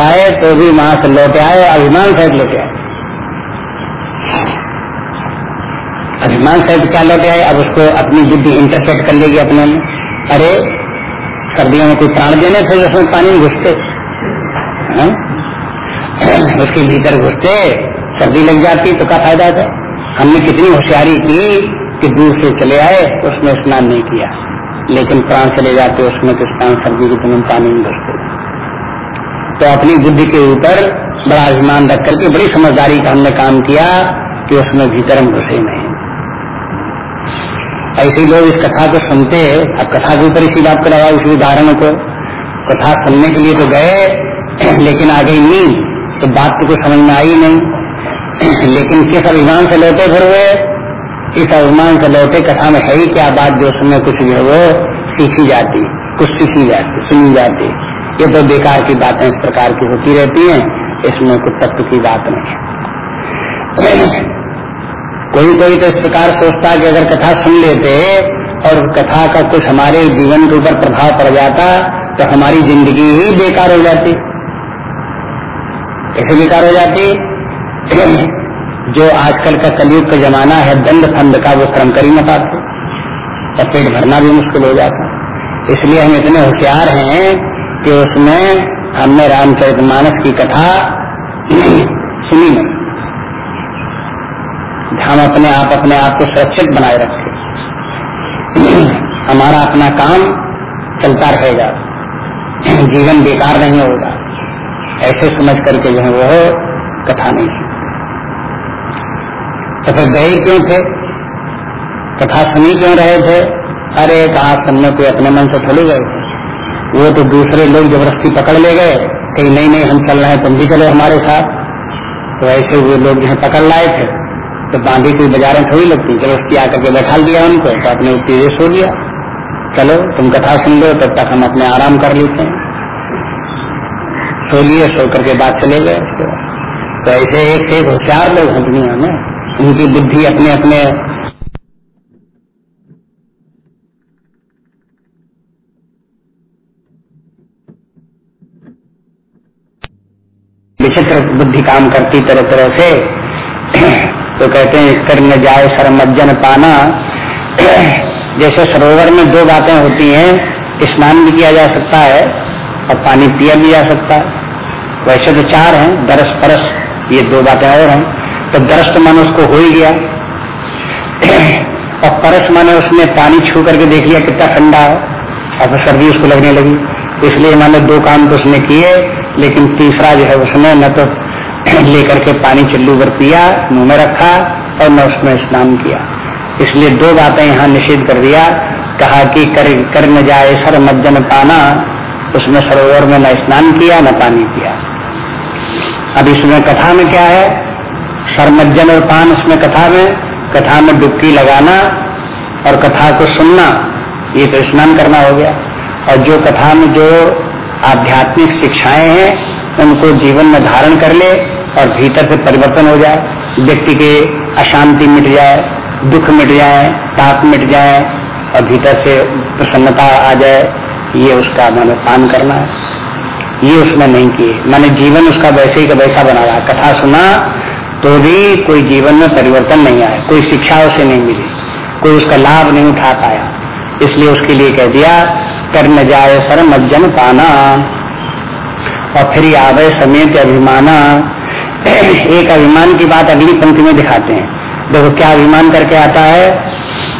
आए तो भी वहाँ से लौटे आए, अभिमान सहित लौटे आए। अभिमान सहित क्या लौटे आए? अब उसको अपनी बुद्धि इंटरसेप्ट कर लेगी अपने में। अरे, सर्दियों में कोई प्राण देने थे उसमें पानी घुसते। हाँ? उसके भीतर घुसते, सर्दी लग जाती तो क्या फ़ायदा था? हमने कितनी होशियारी की कि दूर से चले आए उसमें स्नान नहीं किया। लेकिन प्राण चले जाते, उसमें तो स्नान सर्दी के ज़मीन पानी में घुसते। तो अपनी बुद्धि के ऊपर बड़ा अभिमान रख करके बड़ी समझदारी का हमने काम किया कि उसमें भीतर हम घुसे नहीं। ऐसे लोग इस कथा को सुनते अब कथा के ऊपर इसी बात को लगा, उसी उदाहरण को। कथा सुनने के लिए तो गए, लेकिन आ गई नहीं तो बात तो कुछ समझ में आई नहीं। लेकिन किस अभिमान से लौटे फिर हुए इस अभिमान से लौटे कथा में है ही क्या बात जो उसमें कुछ जो वो सीखी जाती, कुछ सीखी जाती, सुनी जाती। ये तो बेकार की बातें इस प्रकार की होती रहती हैं, इसमें कुछ तत्व की बात नहीं। कोई कोई तो इस प्रकार सोचता है कि अगर कथा सुन लेते और कथा का कुछ हमारे जीवन के ऊपर प्रभाव पड़ जाता तो हमारी ज़िंदगी ही बेकार हो जाती। कैसे बेकार हो जाती, जो आजकल का कलयुग का जमाना है दंड फंड का वो क्रम कर ही न पाते पेट भरना भी मुश्किल हो जाता। इसलिए हम इतने होशियार हैं कि उसमें हमने रामचरित मानस की कथा सुनी नहीं। हम अपने आप अपने आप को सुरक्षित बनाए रखें। हमारा अपना काम चलता रहेगा। जीवन बेकार नहीं होगा। ऐसे समझ करके जो है वो कथा नहीं तो फिर गए क्यों थे? कथा सुनी क्यों रहे थे? अरे कहा सुनने कोई अपने मन से थोड़ी गए। वो तो दूसरे लोग ज़बरदस्ती पकड़ ले गए, कहीं नहीं नहीं, हम चल रहे हैं, तुम भी चलो हमारे साथ। तो ऐसे वो लोग जो पकड़ लाए थे। तो बांधी कोई बाज़ार में थोड़ी लगती उसकी आकर के बैठा दिया उनको तो अपने उत्तेजे सो लिया। चलो, तुम कथा सुन लो, तब तक हम अपने आराम कर लेते हैं। सो लिए, सो करके बात चले गए। तो ऐसे एक से एक होशियार लोग हैं दुनिया में। उनकी बुद्धि अपने अपने विचित्र बुद्धि काम करती तरह तरह से। तो कहते हैं कर जाए सरमज्जन पाना। जैसे सरोवर में दो बातें होती हैं, स्नान भी किया जा सकता है और पानी पिया भी जा सकता है। वैसे तो चार हैं, दरस परस, ये दो बातें और हैं। तो दरस तो मन उसको हो ही गया। और परस माने उसने पानी छू करके देख लिया, कितना ठंडा है। और सर्दी उसको लगने लगी। इसलिए मैंने दो काम तो उसने किए लेकिन तीसरा जो है उसने न तो लेकर के पानी चिल्लू पर पिया मुँह में रखा और न उसमें स्नान किया। इसलिए दो बातें यहाँ निषेध कर दिया। कहा कि कर, कर न जाए सर मज्जन पाना उसमें सरोवर में न स्नान किया न पानी पिया। अब इसमें कथा में क्या है? सरमज्जन और पान उसमें कथा में कथा में डुबकी लगाना और कथा को सुनना ये तो स्नान करना हो गया। और जो कथा में जो आध्यात्मिक शिक्षाएँ हैं, उनको जीवन में धारण कर ले और भीतर से परिवर्तन हो जाए। व्यक्ति के अशांति मिट जाए, दुख मिट जाए, ताप मिट जाए और भीतर से प्रसन्नता आ जाए, ये उसका मैंने पान करना है। ये उसने नहीं किए। मैंने जीवन उसका वैसे ही का वैसा बना रहा कथा सुना तो भी कोई जीवन में परिवर्तन नहीं आया, कोई शिक्षा उसे नहीं मिली, कोई उसका लाभ नहीं उठा पाया। इसलिए उसके लिए कह दिया कर न जाए सर मज्जन पाना। और फिर आवे समेत अभिमाना, एक अभिमान की बात अगली पंक्ति में दिखाते हैं। देखो क्या अभिमान करके आता है?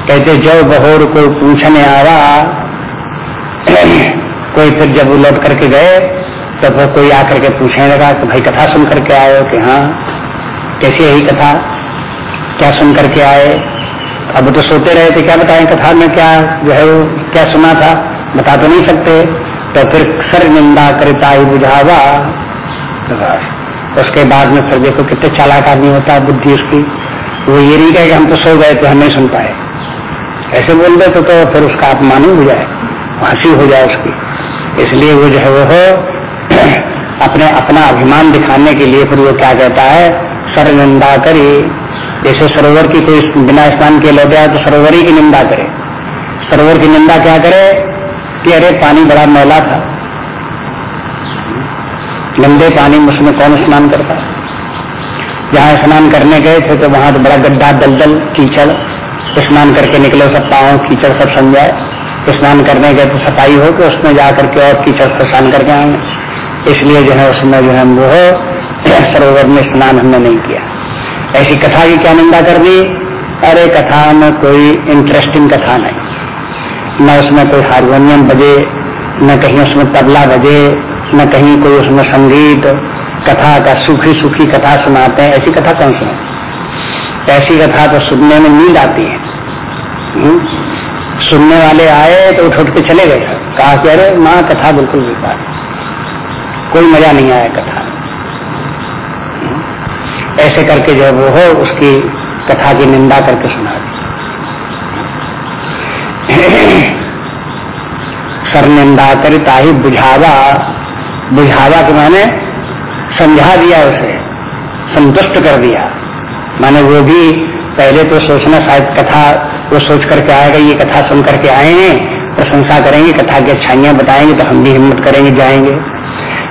कहते जो बहोर को पूछने आवा कोई फिर जब वो लौट करके गए तो फिर कोई आकर के पूछने लगा कि भाई कथा सुन करके आए हो कि हाँ कैसी यही कथा? क्या सुन करके आए? अब तो सोते रहे थे, क्या बताएँ, कथा में क्या जो है वो, क्या सुना था? बता तो नहीं सकते। तो फिर सर निंदा करता ही बुझावा। उसके बाद में फिर देखो कितने चालाक आदमी होता है बुद्धि उसकी। वो ये नहीं कहे कि हम तो सो गए थे हम नहीं सुन पाए। ऐसे बोल दे तो, तो फिर उसका अपमान हो जाए हँसी हो जाए उसकी। इसलिए वो जो है वो हो अपने अपना अभिमान दिखाने के लिए फिर वो क्या कहता है? सर निंदा करे। जैसे सरोवर की कोई बिना स्नान के लौटे तो सरोवर ही की निंदा करे। सरोवर की निंदा क्या करे? कि अरे पानी बड़ा मैला था। गंदे पानी में उसमें कौन स्नान करता? जहाँ स्नान करने गए थे तो वहाँ तो बड़ा गड्ढा, दलदल, कीचड़। स्नान करके निकले, सब पाओ कीचड़ सब समझाए। स्नान करने गए तो सफ़ाई हो कि उसमें जा करके और कीचड़ को स्नान करके आएँगे इसलिए जो है उसमें जो है वो सरोवर में स्नान हमने नहीं किया। ऐसी कथा की क्या निंदा कर दी अरे कथा में कोई इंटरेस्टिंग कथा नहीं। न उसमें कोई हारमोनियम बजे, न कहीं उसमें तबला बजे, न कहीं कोई उसमें संगीत, कथा का सूखी सूखी कथा सुनाते हैं। ऐसी कथा कौन सुना ऐसी कथा तो सुनने में नींद आती है। हम्म? सुनने वाले आए तो उठ उठ के चले गए। सब कहा कि अरे माँ, कथा बिल्कुल बेकार कोई मज़ा नहीं आया कथा। हम्म? ऐसे करके जब वो हो, उसकी कथा की निंदा करके सुना दी। सर निंदा करता ही बुझावा। बुझावा के माने समझा दिया उसे, संतुष्ट कर दिया। माने वो भी पहले तो सोचना शायद कथा, वो सोच करके आएगा, ये कथा सुन करके आए हैं, प्रशंसा करेंगे, कथा की अच्छाइयाँ बताएँगे तो हम भी हिम्मत करेंगे, जाएँगे।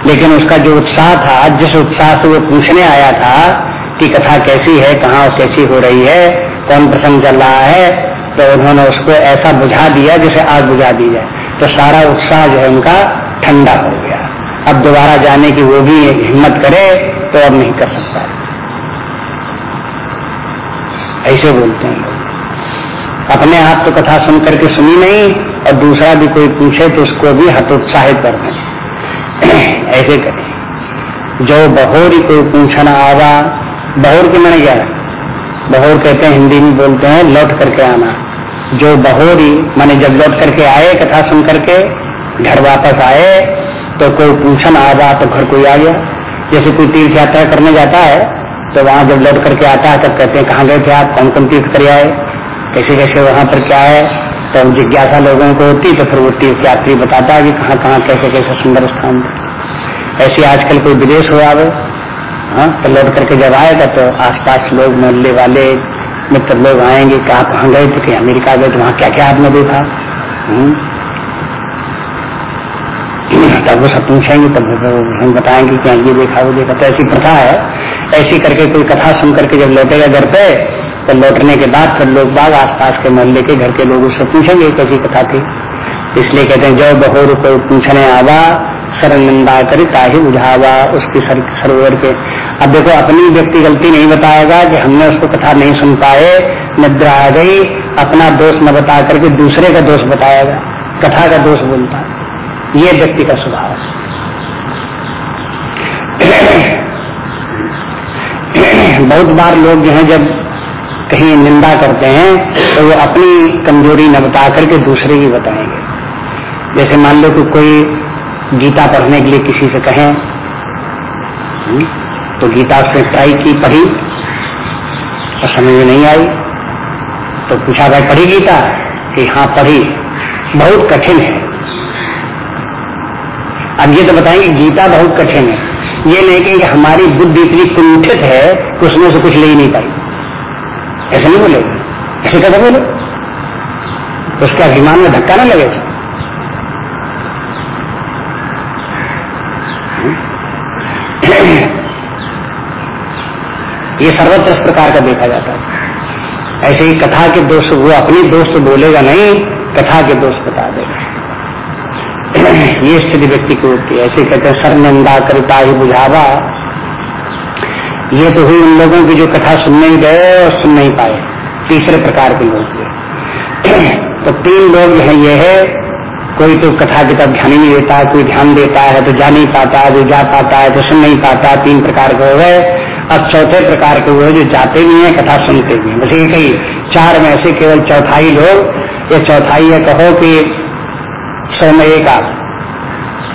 लेकिन उसका जो उत्साह था, जिस उत्साह से वो पूछने आया था कि कथा कैसी है, कहाँ कैसी हो रही है, कौन प्रसंग चल रहा है तो उन्होंने उसको ऐसा बुझा दिया जिसे आग बुझा दी जाए। तो सारा उत्साह जो है उनका ठंडा हो गया। अब दोबारा जाने की वो भी हिम्मत करे तो अब नहीं कर सकता। ऐसे बोलते हैं लोग। अपने आप तो कथा सुन करके सुनी नहीं, और दूसरा भी कोई पूछे तो उसको भी हतोत्साहित कर दें। ऐसे करें। जो बहोरी कोई पूछना आवा, बहोर के मैंने क्या? बहोर कहते हैं, हिंदी में बोलते हैं, लौट करके आना। जो बहोरी, माने जब लौट करके आए, कथा सुन करके घर वापस आए तो कोई पूछन, आ रहा तो घर कोई आ गया? जैसे कोई तीर्थ यात्रा करने जाता है तो वहाँ जब लौट करके आता है, तब कहते हैं, कहाँ गए थे आप? कौन कौन तीर्थ कर आए? कैसे कैसे वहाँ पर क्या है? तो जिज्ञासा लोगों को होती तो फिर वो तीर्थ यात्री बताता है कि कहाँ कहाँ, कैसे कैसे सुंदर स्थान ऐसे आजकल कोई विदेश हो आवे हाँ तो लौट करके जब आएगा तो आसपास लोग मोहल्ले वाले मित्र लोग आएँगे कहा कहाँ गए थे अमेरिका गए तो वहाँ क्या क्या आपने देखा? हम्म। तब वो सब पूछेंगे तब हम बताएँगे कि हाँ, ये देखा वो देखा। तो ऐसी प्रथा है। ऐसी करके कोई कथा सुन करके जब लौटेगा घर पे तो लौटने के बाद फिर लोग बाग आसपास के मोहल्ले के घर के लोग उससे पूछेंगे कैसी कथा थी। इसलिए कहते हैं जो बहोर को पूछने आवा सर निंदा करी ताही बुझावा उसकी सर, सरोवर के। अब देखो, अपनी व्यक्ति गलती नहीं बताएगा कि हमने उसको कथा नहीं सुन पाए, निद्रा आ गई, अपना दोष न बता करके दूसरे का दोष बताएगा, कथा का दोष बोलता। ये व्यक्ति का स्वभाव बहुत बार लोग जो है, जब कहीं निंदा करते हैं तो वो अपनी कमज़ोरी न बता करके दूसरे की बताएँगे। जैसे मान लो कि कोई गीता पढ़ने के लिए किसी से कहें। हम्म, तो गीता उसने ट्राई की पढ़ी। और समझ में नहीं आई। तो पूछा भाई पढ़ी गीता? कि हाँ पढ़ी। बहुत कठिन है। अब ये तो बताएँगे गीता बहुत कठिन है। ये नहीं कहेंगे हमारी बुद्धि इतनी कुंठित है कि उसमें से कुछ ले ही नहीं पाई। ऐसे नहीं बोले? ऐसे कैसे बोले? उसके अभिमान में धक्का ना लगे। ये सर्वत्र इस प्रकार का देखा जाता है। ऐसे ही कथा के दोष, वो अपनी दोस्त बोलेगा नहीं, कथा के दोष बता देगा। ये स्थिति व्यक्ति की होती है। ऐसे कहते हैं सर निंदा करता ही बुझावा। ये तो हुई उन लोगों की जो कथा सुनने गए और सुन नहीं पाए। तीसरे प्रकार के लोग तो तीन लोग है, ये है कोई तो कथा की तरफ़ ध्यान ही नहीं देता, कोई ध्यान देता है तो जा नहीं पाता है जो जा पाता है तो सुन नहीं पाता, तीन प्रकार के हो गए अब चौथे प्रकार के हुए जो जाते भी हैं, कथा सुनते भी हैं। बस ये कही चार में ऐसे केवल चौथाई लोग, या चौथाई है कहो कि सौ में एक आध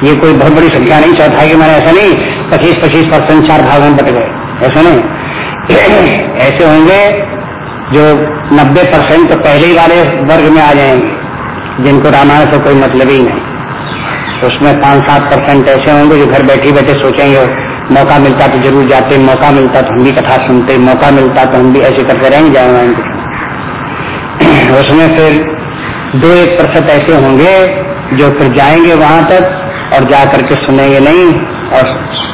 ये कोई बहुत बड़ी संख्या नहीं, चौथाई मैंने ऐसा नहीं पच्चीस पच्चीस परसेंट चार भाग में बट गए। ऐसा नहीं। ऐसे होंगे जो नब्बे परसेंट तो पहले वाले वर्ग में आ जाएँगे। जिनको रामायण से कोई मतलब ही नहीं। उसमें पाँच सात परसेंट ऐसे होंगे जो घर बैठे बैठे सोचेंगे, मौका मिलता तो ज़रूर जाते, मौका मिलता तो हम भी कथा सुनते, मौका मिलता तो हम भी ऐसे करते रहेंगे जाए उसमें फिर दो एक प्रतिशत ऐसे होंगे जो फिर जाएँगे वहाँ तक और जा करके सुनेंगे नहीं और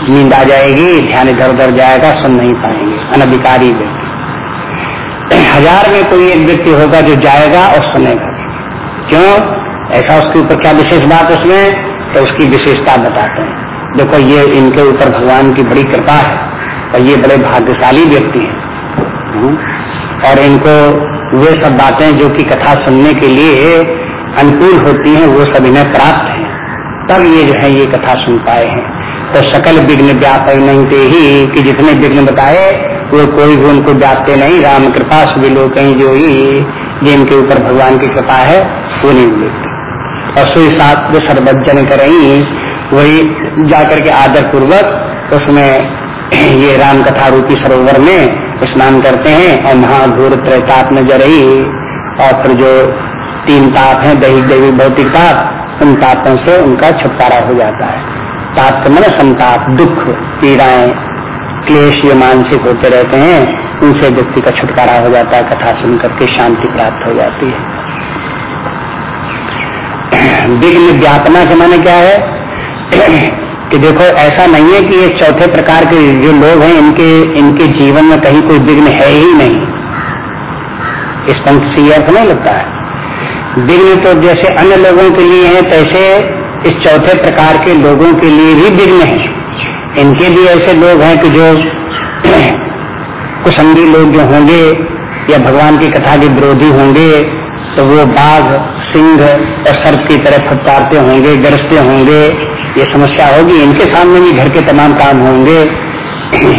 नींद आ जाएगी, ध्यान इधर उधर जाएगा, सुन नहीं पाएँगे अनधिकारी व्यक्ति। हज़ार में कोई एक व्यक्ति होगा जो जाएगा और सुनेगा। क्यों? ऐसा उसके ऊपर क्या विशेष बात उसमें? तो उसकी विशेषता बताते हैं। देखो, ये इनके ऊपर भगवान की बड़ी कृपा है और ये बड़े भाग्यशाली व्यक्ति हैं। हम्म। और इनको वे सब बातें जो कि कथा सुनने के लिए अनुकूल होती हैं, वो सब इन्हें प्राप्त हैं। तब ये जो है, ये कथा सुन पाए हैं। तो सकल विघ्न व्याप नहीं थे ही कि जितने विघ्न बताए, वो कोई भी उनको व्यापते नहीं। राम कृपा सभी लोग कहीं जो ही जिनके ऊपर भगवान की कृपा है, वो नहीं मिलती और सुई सात जो सर्वजन करें वही जाकर के आदर पूर्वक उसमें ये राम कथा रूपी सरोवर में स्नान करते हैं और महाघोर त्रैताप में जरही और फिर जो तीन ताप हैं, दैहिक, दैविक, भौतिक ताप उन तापों से उनका छुटकारा हो जाता है। ताप के मन संताप, दुख, पीड़ाएँ, क्लेश ये मानसिक होते रहते हैं उनसे व्यक्ति का छुटकारा हो जाता है, कथा सुन करके शांति प्राप्त हो जाती है। विघ्न व्यापना के माने क्या है? कि देखो, ऐसा नहीं है कि ये चौथे प्रकार के जो लोग हैं, इनके इनके जीवन में कहीं कोई विघ्न है ही नहीं। इस पंथ से अर्थ नहीं लगता है। विघ्न तो जैसे अन्य लोगों के लिए है, तैसे इस चौथे प्रकार के लोगों के लिए भी विघ्न है। इनके लिए ऐसे लोग हैं कि जो कुसंगी लोग जो होंगे या भगवान की कथा के विरोधी होंगे तो वो बाघ, सिंह और सर्प की तरह फटकारते होंगे, गरजते होंगे। ये समस्या होगी। इनके सामने भी घर के तमाम काम होंगे।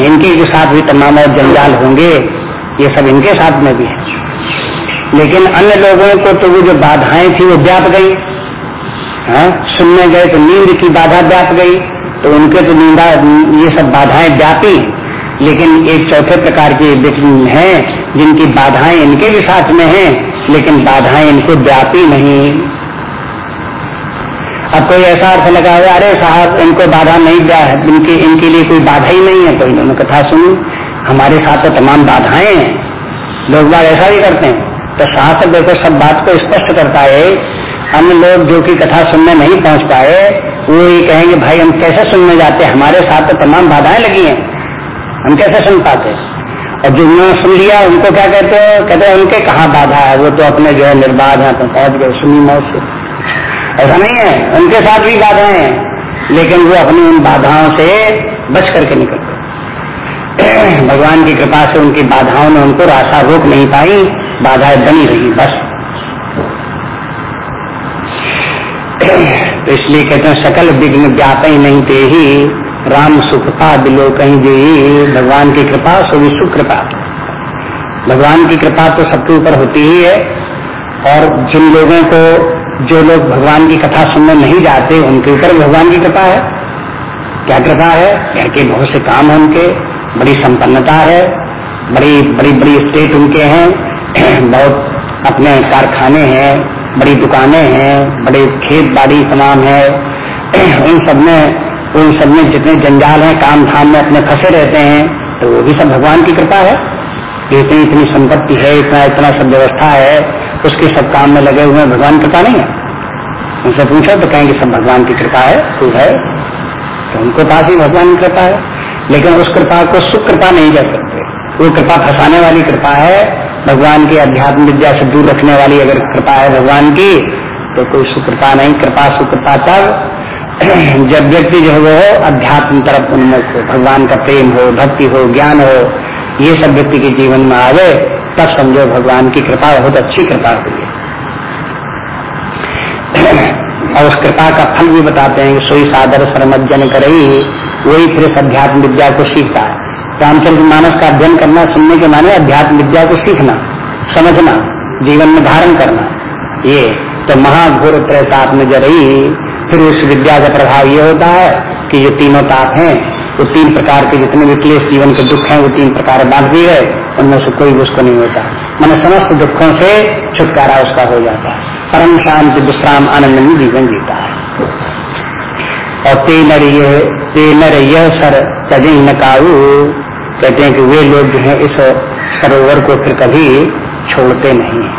इनके के साथ भी तमाम और जंजाल होंगे। ये सब इनके साथ में भी है। लेकिन अन्य लोगों को तो वो जो बाधाएँ थी, वो व्याप गई। हाँ सुनने गए तो नींद की बाधा व्याप गई। तो उनके तो नींदा, ये सब बाधाएँ व्यापी। लेकिन एक चौथे प्रकार के हैं, जिनकी बाधाएँ इनके भी साथ में हैं, लेकिन बाधाएँ इनको व्यापी नहीं। अब कोई ऐसा अर्थ लगा हुआ अरे साहब, इनको बाधा नहीं दिया है, इनके इनके लिए कोई बाधा ही नहीं है। तो इन्होंने कथा सुनी, हमारे साथ तो तमाम बाधाएँ हैं। लोग बात ऐसा ही करते हैं। तो शास्त्र देखो, सब बात को स्पष्ट करता है अन्य लोग जो कि कथा सुनने नहीं पहुँच पाए, वो ये कहेंगे, भाई, हम कैसे सुनने जाते हमारे साथ तो तमाम बाधाएँ लगी हैं। हम कैसे सुन पाते? और जो जिन्होंने सुन लिया, उनको क्या कहते हैं? कहते हैं, उनके कहाँ बाधा है? वो तो अपने जो है निर्बाध है तो पहुँच गए, सुनी मौत से। ऐसा नहीं है, उनके साथ भी बाधाएँ हैं, लेकिन वो अपनी उन बाधाओं से बच करके निकलते भगवान की कृपा से उनकी बाधाओं ने उनको रास्ता रोक नहीं पाई, बाधाएँ बनी रही, बस। तो इसलिए कहते हैं, सकल विघ्न ही नहीं थे ही राम सुखपा दिलो कहीं दे भगवान की कृपा, सो भी सुख कृपा भगवान की कृपा तो सबके ऊपर होती ही है, और जिन लोगों को, जो लोग भगवान की कथा सुनने नहीं जाते, उनके ऊपर भगवान की कृपा है। क्या कृपा है? घर के बहुत से काम है उनके, बड़ी संपन्नता है, बड़ी बड़ी बड़ी स्टेट उनके हैं, बहुत अपने कारखाने हैं, बड़ी दुकानें हैं, बड़े खेत बाड़ी तमाम है। उन सब में उन सब में जितने जंजाल हैं, काम धाम में अपने फंसे रहते हैं तो वो भी सब भगवान की कृपा है। इतनी इतनी संपत्ति है, इतना इतना सब व्यवस्था है, उसके सब काम में लगे हुए भगवान कृपा नहीं है। उनसे पूछो तो कहेंगे, सब भगवान की कृपा है, तू है। तो उनको पास ही भगवान की कृपा है, लेकिन उस कृपा को सुख कृपा नहीं कह सकते। वो कृपा फंसाने वाली कृपा है, भगवान की अध्यात्म विद्या से दूर रखने वाली अगर कृपा है भगवान की तो कोई सुकृपा नहीं। कृपा, सुकृपा तब जब व्यक्ति जो है वो अध्यात्म तरफ़ उन्मुख हो भगवान का प्रेम हो, भक्ति हो, ज्ञान हो, ये सब व्यक्ति के जीवन में आवे, तब समझो भगवान की कृपा, बहुत अच्छी कृपा हुई है। और उस कृपा का फल भी बताते हैं, सोई सादर सरमज्जन करई, वही फिर अध्यात्म विद्या को सीखता है। रामचंद्र मानस का अध्ययन करना, सुनने के माने अध्यात्म विद्या को सीखना, समझना, जीवन में धारण करना। ये तो महाघोर त्रैताप में जरई फिर उस विद्या का प्रभाव ये होता है कि जो तीनों ताप हैं, वो तीन प्रकार के जितने भी क्लेश, जीवन के दुख हैं, वो तीन प्रकार बाँध दिए गए, उनमें से कोई उसको नहीं होता। मैंने समस्त दुखों से छुटकारा उसका हो जाता है। परम शांति, विश्राम, आनंद में जीवन जीता है। और ते नर ते नर यह सर कभी न काऊ। कहते हैं कि वे लोग जो है, इस सरोवर को फिर कभी छोड़ते नहीं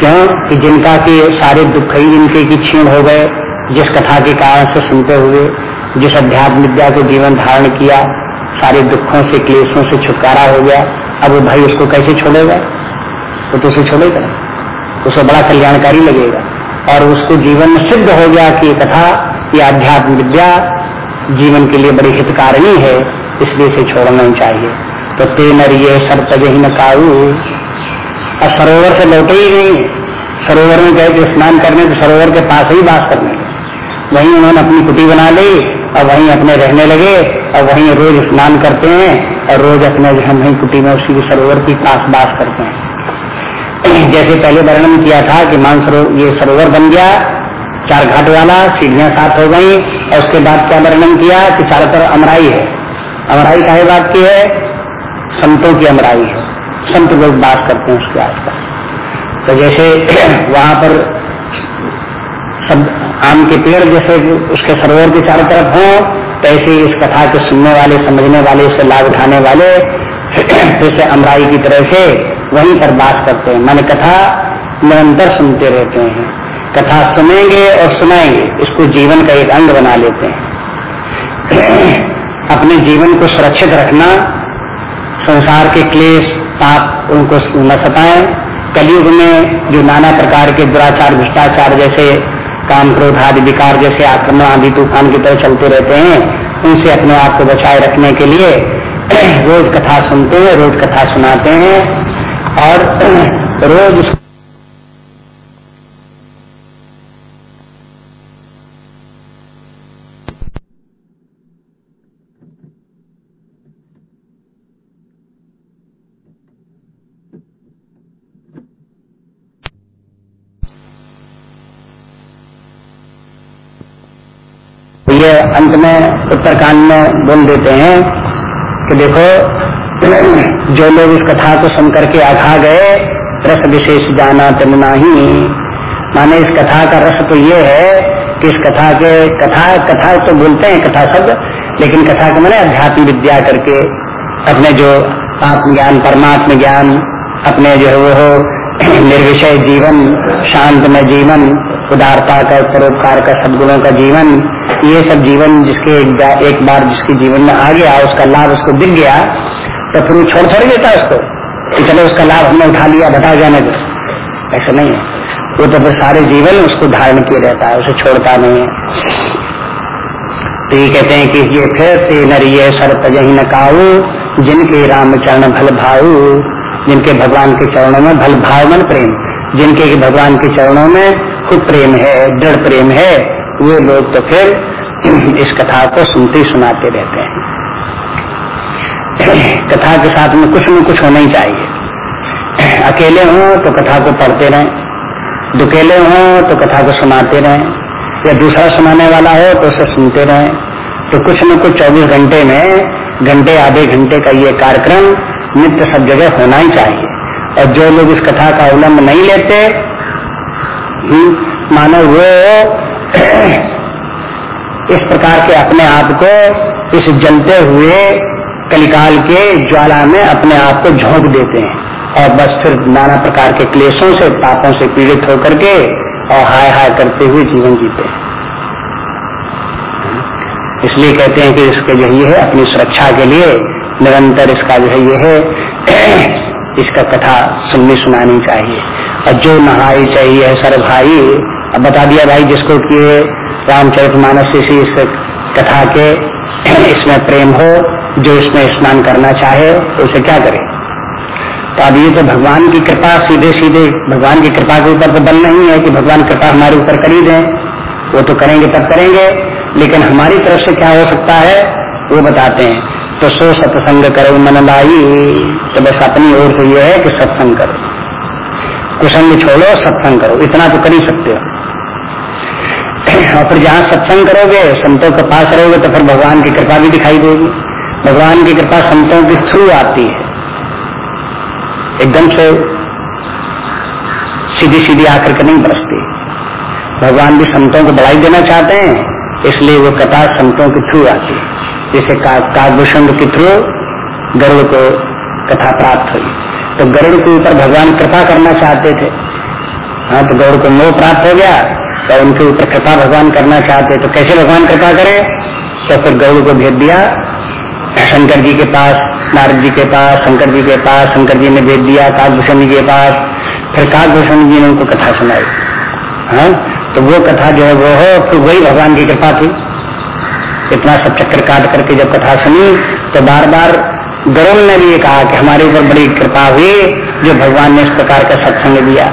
क्यों? कि जिनका के सारे दुख ही जिनके की छीण हो गए जिस कथा के कारण से सुनते हुए, जिस अध्यात्म विद्या को जीवन धारण किया, सारे दुखों से, क्लेशों से छुटकारा हो गया, अब वो भाई उसको कैसे छोड़ेगा? वो तो उसे छोड़ेगा। उसे बड़ा कल्याणकारी लगेगा। और उसको जीवन में सिद्ध हो गया कि कथा, ये अध्यात्म विद्या जीवन के लिए बड़ी हितकारिणी है, इसलिए इसे छोड़ना ही चाहिए। तो तेनर ये सर तजे ही न काऊ। अब सरोवर से लौटे ही नहीं। सरोवर में गए थे स्नान करने तो सरोवर के पास ही बास करने वहीं उन्होंने अपनी कुटी बना ली और वहीं अपने रहने लगे और वहीं रोज स्नान करते हैं, और रोज अपने जो वहीं कुटी में उसी सरोवर के पास बास करते हैं। जैसे पहले वर्णन किया था कि मान सरोवर ये सरोवर बन गया, चार घाट वाला, सीढ़ियाँ साफ़ हो गई, और उसके बाद क्या वर्णन किया कि चारों तरफ़ अमराई है। अमराई का बात की है? संतों की अमराई है। संत लोग बात करते हैं उसके आसपास। तो जैसे वहाँ पर सब आम के पेड़ जैसे उसके सरोवर के चारों तरफ़ हो तैसे इस कथा के सुनने वाले, समझने वाले इसे लाभ उठाने वाले जैसे अमराई की तरह से वहीं पर बास करते हैं। मैंने कथा निरंतर सुनते रहते हैं। कथा सुनेंगे और सुनाएँगे। इसको जीवन का एक अंग बना लेते हैं। अपने जीवन को सुरक्षित रखना, संसार के क्लेश, पाप उनको न सताएँ। कलयुग में जो नाना प्रकार के दुराचार, भ्रष्टाचार जैसे काम, क्रोध आदि, विकार जैसे आक्रमण आदि तूफ़ान की तरह चलते रहते हैं, उनसे अपने आप को बचाए रखने के लिए रोज कथा सुनते हैं, रोज कथा सुनाते हैं और रोज ये अंत में उत्तरकांड में बोल देते हैं कि देखो, जो लोग इस कथा को सुन करके आघा गए, रस विशेष जाना तमना ही माने इस कथा का रस तो ये है कि इस कथा के कथा कथा तो बोलते हैं, कथा शब्द लेकिन कथा के मैंने अध्यात्म विद्या करके, अपने जो आत्म ज्ञान परमात्म ज्ञान, अपने जो है वो निर्विषय जीवन, शांतमय जीवन उदारता का, परोपकार का, सदगुणों का जीवन, ये सब जीवन जिसके एक बार जिसके जीवन में आ गया, उसका लाभ उसको दिख गया तो फिर छोड़ छोड़ देता उसको, कि चलो उसका लाभ हमने उठा लिया, बता जाने दो ऐसा नहीं है। वो तो फिर सारे जीवन उसको धारण किए रहता है, उसे छोड़ता नहीं है। तो ये कहते हैं कि ये फिर ते नरिये सर तजही न काऊ जिनके राम चरण भल भाऊ जिनके भगवान के चरणों में भल भाव मन प्रेम, जिनके भगवान के चरणों में खूब प्रेम है, दृढ़ प्रेम है वे लोग तो फिर इस कथा को सुनते सुनाते रहते हैं। कथा के साथ में कुछ न कुछ होना ही चाहिए। अकेले हों तो कथा को पढ़ते रहें, दुकेले हों तो कथा को सुनाते रहें, या दूसरा सुनाने वाला हो तो उसे सुनते रहें। तो कुछ न कुछ चौबीस घंटे में, घंटे आधे घंटे का ये कार्यक्रम नित्य सब जगह होना ही चाहिए। और जो लोग इस कथा का अवलंब नहीं लेते मानो वो इस प्रकार के अपने आप को इस जलते हुए कलिकाल के ज्वाला में अपने आप को झोंक देते हैं। और बस फिर नाना प्रकार के क्लेशों से, पापों से पीड़ित होकर के और हाय हाय करते हुए जीवन जीते हैं। इसलिए कहते हैं कि इसके जो ये है अपनी सुरक्षा के लिए, निरंतर इसका जो है, ये है इसका कथा सुननी सुनानी चाहिए। और जो नहाई चाहिए, सर भाई, अब बता दिया भाई जिसको कि रामचरित मानस इसी इस कथा के इसमें प्रेम हो, जो इसमें स्नान करना चाहे तो उसे क्या करे? तो अब ये तो भगवान की कृपा सीधे सीधे भगवान की कृपा के ऊपर तो बल नहीं है कि भगवान कृपा हमारे ऊपर करी दें। वो तो करेंगे, तब करेंगे। लेकिन हमारी तरफ़ से क्या हो सकता है, वो बताते हैं। तो सो सत्संग करो, मन लाई तो बस अपनी ओर से यह है कि सत्संग करो। कुसंग छोड़ो, सत्संग करो। इतना तो कर ही सकते हो। और फिर जहाँ सत्संग करोगे, संतों के पास रहोगे तो फिर भगवान की कृपा भी दिखाई देगी। भगवान की कृपा संतों के थ्रू आती है। एकदम से सीधी सीधी आकर के नहीं बरसती। भगवान भी संतों को बढ़ाई देना चाहते हैं, इसलिए वो कथा संतों के थ्रू आती है। जैसे काकभूषण के थ्रू गर्व को कथा प्राप्त हुई। तो गरुड़ के ऊपर भगवान कृपा करना चाहते थे। हाँ तो गरुड़ को मोह प्राप्त हो गया तो उनके ऊपर कृपा भगवान करना चाहते तो कैसे भगवान कृपा करे? तो फिर गौड़ को भेज दिया। शंकर जी के पास, नारद जी के पास, शंकर जी के पास, शंकर जी ने भेज दिया काकभूषण जी के पास। फिर काकभूषण जी ने उनको कथा सुनाई। हाँ तो वो कथा जो है वो हो, फिर वही भगवान की कृपा थी। इतना सब चक्कर काट करके जब कथा सुनी तो बार बार गरुण ने भी कहा कि हमारे ऊपर बड़ी कृपा हुई जो भगवान ने इस प्रकार का सत्संग दिया।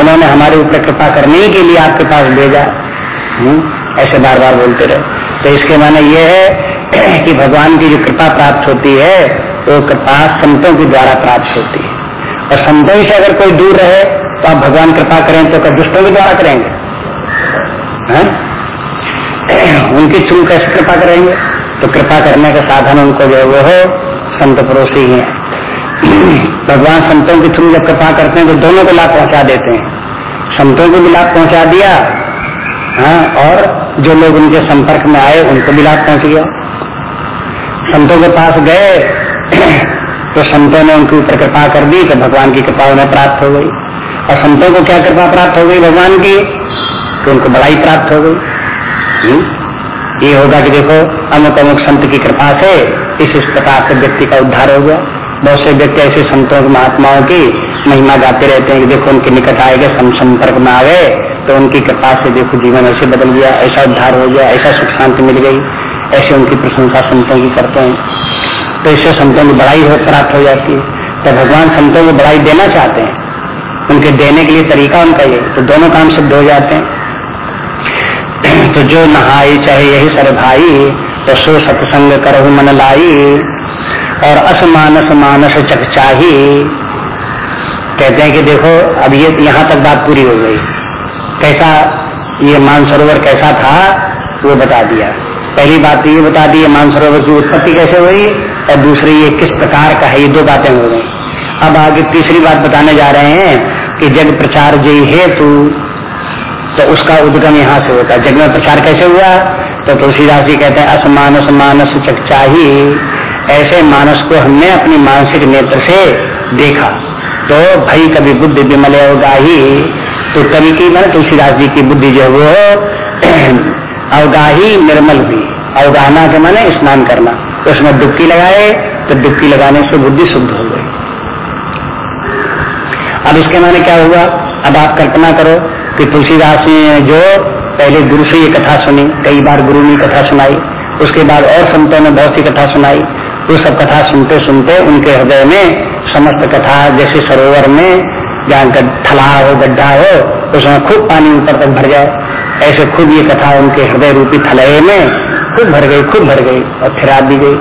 उन्होंने हमारे ऊपर कृपा करने के लिए आपके पास भेजा। हम्म, ऐसे बार बार बोलते रहे। तो इसके माने ये है कि भगवान की जो कृपा प्राप्त होती है वो कृपा संतों के द्वारा प्राप्त होती है। और संतों से अगर कोई दूर रहे तो आप भगवान कृपा करें तो दुष्टों के द्वारा करेंगे? है? उनकी चुन कैसे कृपा करेंगे? तो कृपा करने का साधन उनको जो वो हो, संत पड़ोसी ही भगवान संतों की थ्रू जब कृपा करते हैं तो दोनों को लाभ पहुँचा देते हैं। संतों को भी लाभ पहुँचा दिया हाँ और जो लोग उनके संपर्क में आए, उनको भी लाभ पहुँच गया। संतों के पास गए तो संतों ने उनके ऊपर कृपा कर दी तो भगवान की कृपा उन्हें प्राप्त हो गई। और संतों को क्या कृपा प्राप्त हो गई? भगवान की तो उनको बड़ाई प्राप्त हो गई। हम्म? ये होगा कि देखो, अमुक अमुक संत की कृपा से इस इस प्रकार से व्यक्ति का उद्धार हो गया। बहुत से व्यक्ति ऐसे संतों महात्माओं की महिमा गाते रहते हैं कि देखो, उनके निकट आएँगे संपर्क में आ गए तो उनकी कृपा से देखो, जीवन ऐसे बदल गया, ऐसा उद्धार हो गया, ऐसा सुख शांति मिल गई। ऐसे उनकी प्रशंसा संतों की करते हैं। तो इससे संतों की बड़ाई हो प्राप्त हो जाती है। तो भगवान संतों को बड़ाई देना चाहते हैं। उनके देने के लिए तरीका उनका ये तो दोनों काम सिद्ध हो जाते हैं। तो जो नहाई, चाहे यही सर भाई तो सो सत्संग करहु मन लाई। और असमानस मानस चकचाही कहते हैं कि देखो, अब ये यहाँ तक बात पूरी हो गई। कैसा ये मानसरोवर कैसा था, वो बता दिया। पहली बात तो ये बता दी मानसरोवर की उत्पत्ति कैसे हुई, और दूसरी, ये किस प्रकार का है, ये दो बातें हो गई। अब आगे तीसरी बात बताने जा रहे हैं कि जग प्रचार जय हेतु तो उसका उद्गम यहाँ से होता है। जग में प्रचार कैसे हुआ? तो तुलसीदास जी कहते हैं, असमानस, मानस चकचाही। ऐसे मानस को हमने अपनी मानसिक नेत्र से देखा। तो भाई कभी बुद्धि विमल अवगाही। तो कवि की, मैंने तुलसीदास जी की बुद्धि जो वो अवगाही, निर्मल हुई। अवगाहना के माने स्नान करना। तो उसमें डुबकी लगाए तो डुबकी लगाने से बुद्धि शुद्ध हो गई। अब इसके माने क्या हुआ? अब आप कल्पना करो कि तुलसीदास ने जो पहले गुरु से ये कथा सुनी, कई बार गुरु ने कथा सुनाई, उसके बाद और संतों ने बहुत सी कथा सुनाई, वो सब कथा सुनते सुनते उनके हृदय में समस्त कथा, जैसे सरोवर में जहाँ थला हो, गड्ढा हो, उसमें खूब पानी ऊपर तक भर जाए। ऐसे खूब ये कथा उनके हृदय रूपी थलये में खूब भर गई, खूब भर गई और फिरा दी गई।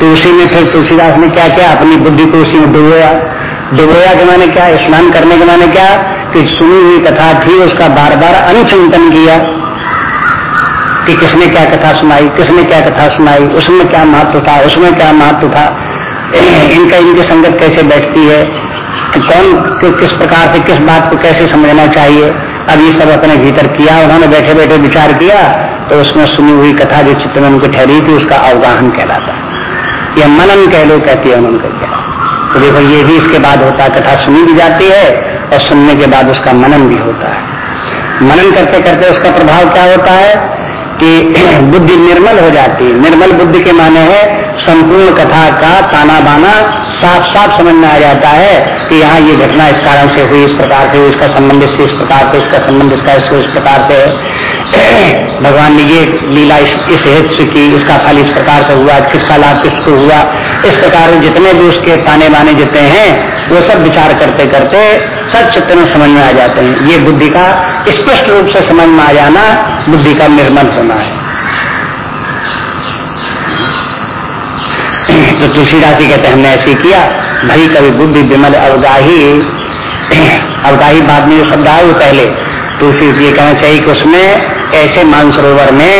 तो उसी में फिर तुलसीदास ने क्या किया अपनी बुद्धि को उसी में डुबोया। डुबोया के माने क्या? स्नान करने के माने क्या? कि सुनी हुई कथा थी उसका बार बार अनुचिंतन किया कि किसने क्या कथा सुनाई किसने क्या कथा सुनाई उसमें क्या महत्व था उसमें क्या महत्व था। इनका इनकी संगत कैसे बैठती है कि कौन कि, किस प्रकार से किस बात को कैसे समझना चाहिए। अब ये सब अपने भीतर किया उन्होंने बैठे बैठे विचार किया तो उसमें सुनी हुई कथा जो चित्त में उनको ठहरी थी उसका अवगाहन कहलाता या मनन कह लो कहती है उन्होंने तो देखो ये भी इसके बाद होता है कथा सुनी भी जाती है और सुनने के बाद उसका मनन भी होता है। मनन करते करते उसका प्रभाव क्या होता है कि बुद्धि निर्मल हो जाती है। निर्मल बुद्धि के माने है संपूर्ण कथा का ताना बाना साफ़ साफ़ समझ में आ जाता है कि यहाँ ये घटना इस कारण से हुई इस प्रकार से इसका संबंध इससे इस प्रकार से इसका संबंध इसका इस प्रकार से भगवान ने ये लीला इस, इस हेतु से की इसका फल इस प्रकार से हुआ किसका लाभ किसको हुआ इस प्रकार जितने भी उसके ताने बाने जितने हैं वो सब विचार करते करते सब चित्त में समझ में आ जाते हैं। ये बुद्धि का स्पष्ट रूप से समझ में आ जाना बुद्धि का निर्मल होना है। तो तुलसीदास जी कहते हमने ऐसे किया। भाई कभी बुद्धि विमल अवगाही अवगाही बाद में जो शब्द आए वो पहले। तुलसी ये कहना चाहिए कि उसमें ऐसे मानसरोवर में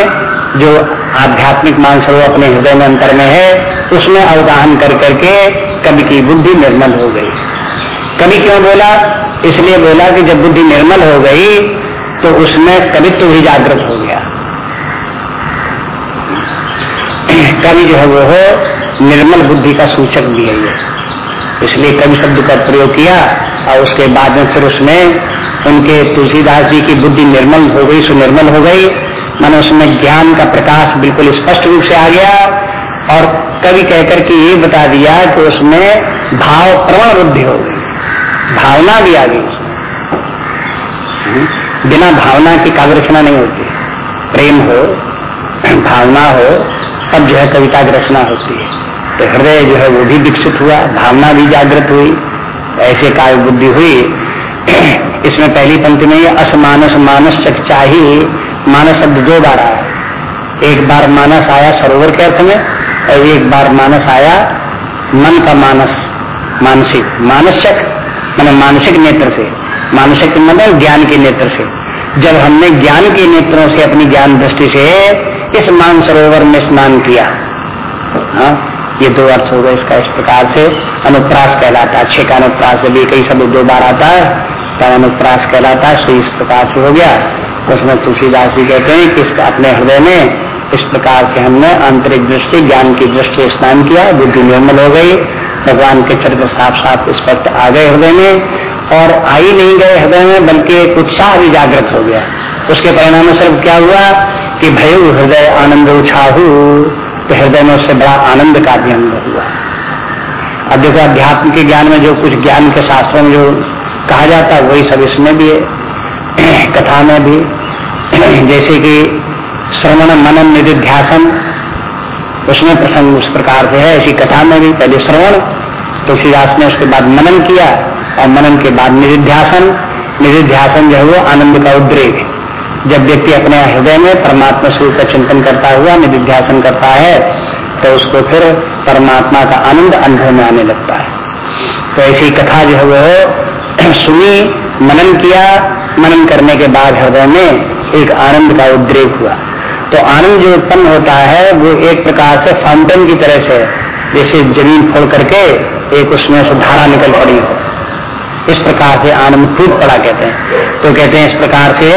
जो आध्यात्मिक मानसरोवर अपने हृदय में, अंतर में है, उसमें अवगाहन कर करके कवि की बुद्धि निर्मल हो गई। कवि क्यों बोला? इसलिए बोला कि जब बुद्धि निर्मल हो गई तो उसमें कवित्व भी जागृत हो गया। कवि जो है वो हो, निर्मल बुद्धि का सूचक भी है ये। इसलिए कवि शब्द का प्रयोग किया, और उसके बाद में फिर उसमें उनके तुलसीदास जी की बुद्धि निर्मल हो गई, सुनिर्मल हो गई। मैंने उसमें ज्ञान का प्रकाश बिल्कुल स्पष्ट रूप से आ गया, और कवि कहकर के ये बता दिया कि उसमें भाव प्रवण बुद्धि हो गई। भावना भी आ गई उसमें। हम्म। बिना भावना की काव्य रचना नहीं होती। प्रेम हो भावना हो तब जो है कविता की रचना होती है। तो हृदय जो है वो भी विकसित हुआ भावना भी जागृत हुई ऐसे काव्य बुद्धि हुई। इसमें पहली पंक्ति में असमानस मानस चकचाही मानस शब्द दो बार आया। एक बार मानस आया सरोवर के अर्थ में और एक बार मानस आया मन का मानस मानसिक। मानसक मैंने मानसिक नेत्र से, मानसिक मतलब ज्ञान के नेत्र से। जब हमने ज्ञान के नेत्रों से अपनी ज्ञान दृष्टि से इस मान सरोवर में स्नान किया हाँ ये दो अर्थ हो गए इसका। इस प्रकार से अनुप्रास कहलाता है। अच्छे का अनुप्रास भी कई शब्द दो बार आता है, तब अनुप्रास कहलाता है। सो इस प्रकार से हो गया। उसमें तुलसीदास जी कहते हैं कि अपने हृदय में इस प्रकार से हमने आंतरिक दृष्टि, ज्ञान की दृष्टि स्नान किया। बुद्धि निर्मल हो गई। भगवान के चरित्र साफ़ साफ़ स्पष्ट आ गए हृदय में और आ ही नहीं गए हृदय में, बल्कि एक उत्साह भी जागृत हो गया। उसके परिणाम सिर्फ़ क्या हुआ कि भय हृदय आनंद उछाहू तो हृदय में उससे बड़ा आनंद का भी अनुभव हुआ। अब देखो, अध्यात्म के ज्ञान में जो कुछ ज्ञान के शास्त्रों में जो कहा जाता है, वही सब इसमें भी है। कथा में भी। जैसे कि श्रवण मनन निधिध्यासन उसमें प्रसंग उस प्रकार से है। ऐसी कथा में भी पहले श्रवण तुलसीदास ने उसके बाद मनन किया और मनन के बाद निधिध्यासन। निधिध्यासन जो है वो आनंद का उद्रेक। जब व्यक्ति अपने हृदय में परमात्मा स्वरूप का चिंतन करता हुआ निधिध्यासन करता है तो उसको फिर परमात्मा का आनंद अनुभव में आने लगता है। तो ऐसी कथा जो है वो सुनी, मनन किया। मनन करने के बाद हृदय में एक आनंद का उद्रेक हुआ। तो आनंद जो उत्पन्न होता है, वो एक प्रकार से फाउंटेन की तरह से, जैसे ज़मीन फोड़ करके एक उसमें से धारा निकल पड़ी हो। इस प्रकार से आनंद फूट पड़ा कहते हैं। तो कहते हैं इस प्रकार से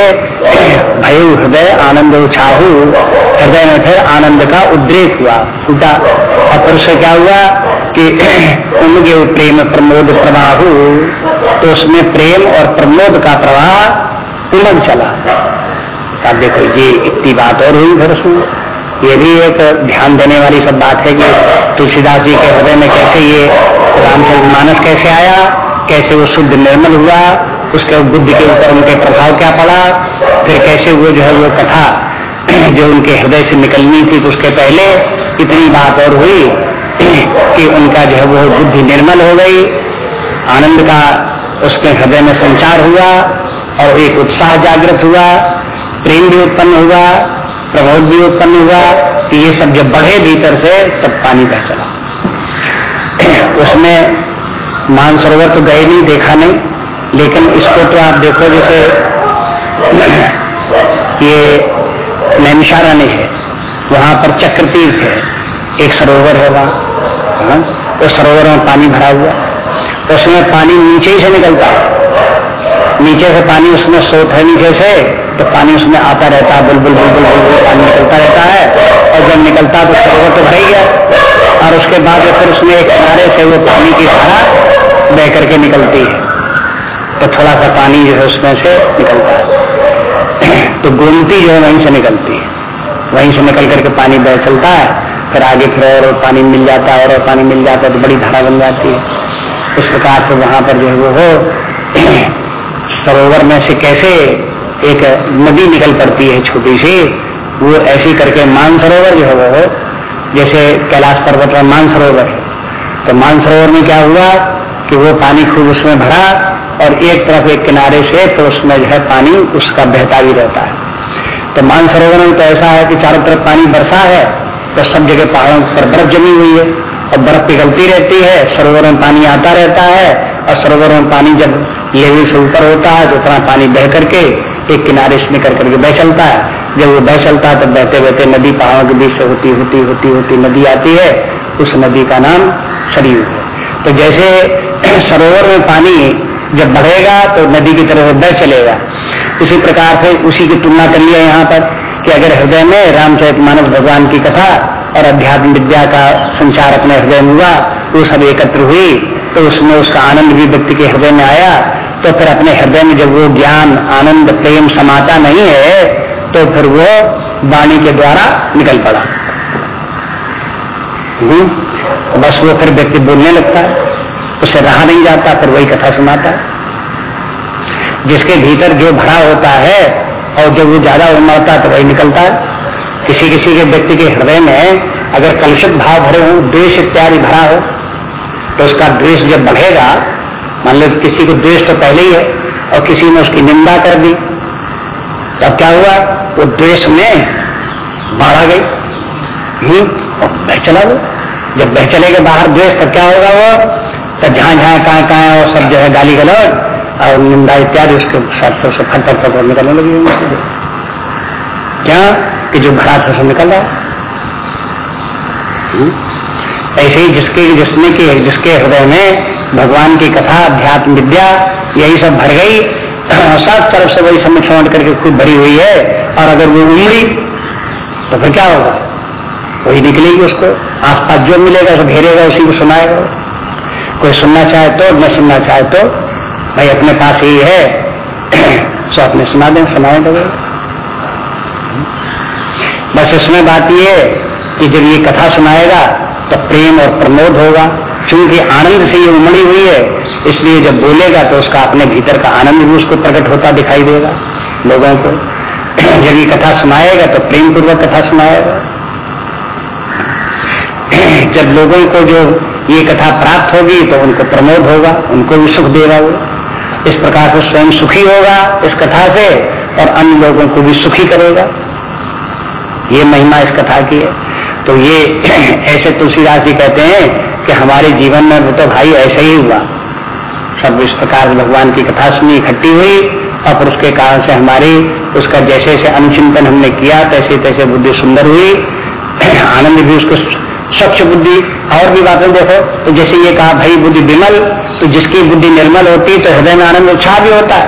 भय हृदय आनंद उछाहू, हृदय में फिर आनंद का उद्रेक हुआ फूटा और फिर से क्या हुआ कि उनके प्रेम प्रमोद प्रवाहु तो उसमें प्रेम और प्रमोद का प्रवाह उमग चला। अब देखो ये इतनी बात और हुई फिर उसमें। ये भी एक ध्यान देने वाली सब बात है कि तुलसीदास जी के हृदय में कैसे ये रामचंद्र मानस कैसे आया, कैसे वो शुद्ध निर्मल हुआ, उसके बुद्धि के ऊपर उनके प्रभाव क्या पड़ा, फिर कैसे वो जो है वो कथा जो उनके हृदय से निकलनी थी तो उसके पहले इतनी बात और हुई कि उनका जो है वो बुद्धि निर्मल हो गई, आनंद का उसके हृदय में संचार हुआ और एक उत्साह जागृत हुआ। प्रेम भी उत्पन्न हुआ, प्रबोध भी उत्पन्न हुआ कि ये सब जब बढ़े भीतर से, तब पानी बह चला उसमें मानसरोवर तो गए नहीं, देखा नहीं, लेकिन इसको तो आप देखो जैसे ये नैमिषारण्य है, वहाँ पर चक्र तीर्थ है, एक सरोवर है वहाँ हाँ? उस सरोवर में पानी भरा हुआ, उसमें पानी नीचे ही से निकलता है, नीचे से पानी उसमें सोत है, नीचे से तो पानी उसमें आता रहता है, बुलबुल बुलबुल बुलबुल, पानी निकलता रहता है। और जब निकलता तो सरोवर तो भर गया। और उसके बाद फिर उसमें एक किनारे से वो पानी की धारा बह करके निकलती है। तो थोड़ा सा पानी जो है उसमें से निकलता है। तो गोमती जो है वहीं से निकलती है। वहीं से निकल करके पानी बह चलता है। फिर आगे फिर और पानी मिल जाता है और पानी मिल जाता है तो बड़ी धारा बन जाती है। इस प्रकार से वहाँ पर जो है वो हो। सरोवर में से कैसे एक नदी निकल पड़ती है छोटी सी, वो ऐसी करके मानसरोवर जो है वो जैसे कैलाश पर्वत में मानसरोवर है। तो मानसरोवर में क्या हुआ कि वो पानी खूब उसमें भरा और एक तरफ़ एक किनारे से तो उसमें जो है पानी, उसका बहता भी रहता है। तो मानसरोवर में तो ऐसा है कि चारों तरफ़ पानी बरसा है तो सब जगह पहाड़ों पर बर्फ़ जमी हुई है और बर्फ़ पिघलती रहती है, सरोवर में पानी आता रहता है और सरोवर में पानी जब लेवल से ऊपर होता है तो उतना पानी बह करके एक किनारे से निकल करके बह चलता है। जब वो बह चलता है तो बहते बहते नदी पहाड़ों के बीच से होती होती होती होती नदी आती है। उस नदी का नाम सरयू है। तो जैसे सरोवर में पानी जब बढ़ेगा तो नदी की तरफ़ बह चलेगा। उसी प्रकार से उसी की तुलना कर लिया यहाँ पर कि अगर हृदय में रामचरित मानव भगवान की कथा और अध्यात्म विद्या का संचार अपने हृदय में हुआ, वो सब एकत्र हुई तो उसमें उसका आनंद भी व्यक्ति के हृदय में आया। तो फिर अपने हृदय में जब वो ज्ञान आनंद प्रेम समाता नहीं है तो फिर वो वाणी के द्वारा निकल पड़ा। हम्म, तो बस वो फिर व्यक्ति बोलने लगता है उसे रहा नहीं जाता फिर वही कथा सुनाता जिसके भीतर जो भरा होता है और जब वो ज़्यादा उमड़ता है तो वही निकलता है। किसी किसी के व्यक्ति के हृदय में अगर कलुषित भाव भरे हो द्वेष इत्यादि भरा हो तो उसका द्वेष जब बढ़ेगा मान लो किसी को द्वेष तो पहले ही है, और किसी ने उसकी निंदा कर दी। तब क्या हुआ? वो द्वेष में बाढ़ गई। और बह चला वो। जब बह चलेगा बाहर द्वेष, तब क्या होगा वो? तो जहाँ जहाँ कहाँ कहाँ और सब जो है गाली गलौज, और निंदा इत्यादि उसके साथ सबसे फट फट फट निकलने लगी क्या? कि जो भरा था निकल रहा हम्म? ऐसे ही जिसके, जिसने की, जिसके हृदय में भगवान की कथा अध्यात्म विद्या, यही सब भर गई। सब तरफ़ से वही समझ समझ करके खुद भरी हुई है, और अगर वो उमड़ी तो फिर क्या होगा? वही निकलेगी उसको। आसपास जो मिलेगा उसे घेरेगा, उसी को सुनाएगा कोई सुनना चाहे तो न सुनना चाहे तो भाई अपने पास ही है। सो अपने सुना दें, सुनाए तो बस इसमें बात ये कि जब ये कथा सुनाएगा तो प्रेम और प्रमोद होगा। क्योंकि आनंद से ये उमड़ी हुई है, इसलिए जब बोलेगा तो उसका अपने भीतर का आनंद भी उसको प्रकट होता दिखाई देगा लोगों को। जब ये कथा सुनाएगा तो प्रेम पूर्वक कथा सुनाएगा। जब लोगों को जो ये कथा प्राप्त होगी तो उनको प्रमोद होगा, उनको भी सुख देगा वो। इस प्रकार से स्वयं सुखी होगा इस कथा से और अन्य लोगों को भी सुखी करेगा। ये महिमा इस कथा की है। तो ये ऐसे तुलसीदास जी कहते हैं कि हमारे जीवन में वो तो भाई ऐसा ही हुआ। सब इस प्रकार भगवान की कथा सुनी, इकट्ठी हुई और फिर उसके कारण से हमारी, उसका जैसे जैसे अनुचिंतन हमने किया, तैसे तैसे बुद्धि सुंदर हुई। आनंद भी उसको स्वच्छ बुद्धि, और भी बातें देखो तो जैसे ये कहा, भाई बुद्धि विमल तो जिसकी बुद्धि निर्मल होती तो हृदय में आनंद उत्साह भी होता है।